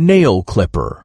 nail clipper.